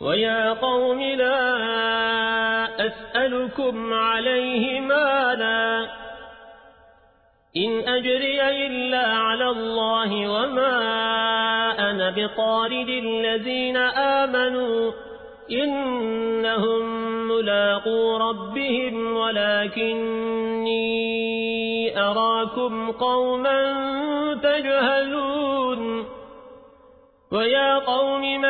ويا قوم لا أسألكم عليه مالا. إن أجري إلا على الله وما أنا بطارد الذين آمنوا. إنهم ملاقوا ربهم ولكني أراكم قوما تجهلون. ويا قوم من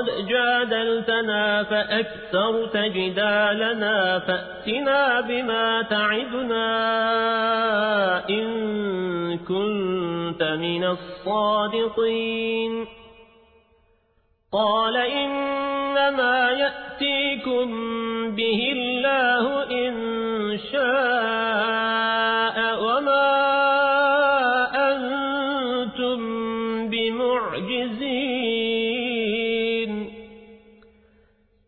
قد جادلتنا فأكثرت جدالنا فأتنا بما تعدنا إن كنت من الصادقين. قال إنما يأتيكم به الله إن شاء وما أنتم بمعجزين.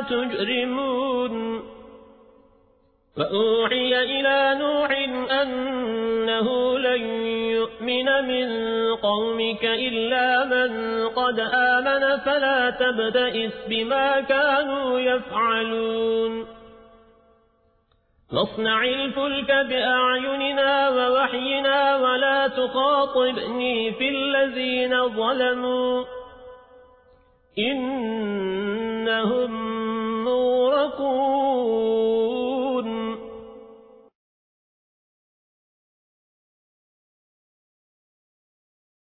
تجرمون. فأوحي إلى نوح أنه لن يؤمن من قومك إلا من قد آمن فلا تبتئس بما كانوا يفعلون. نصنع الفلك بأعيننا ووحينا ولا تخاطبني في الذين ظلموا. إنهم مورقون